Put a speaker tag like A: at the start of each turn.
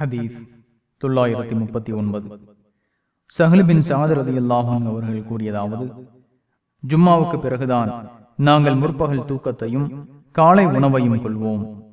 A: ஹதீஸ் தொள்ளாயிரத்தி முப்பத்தி ஒன்பது. சஹலிபின் சாதரதி அல்லாஹன் அவர்கள் கூறியதாவது ஜும்மாவுக்கு பிறகுதான் நாங்கள் முற்பகல் தூக்கத்தையும் காலை உணவையும் கொள்வோம்.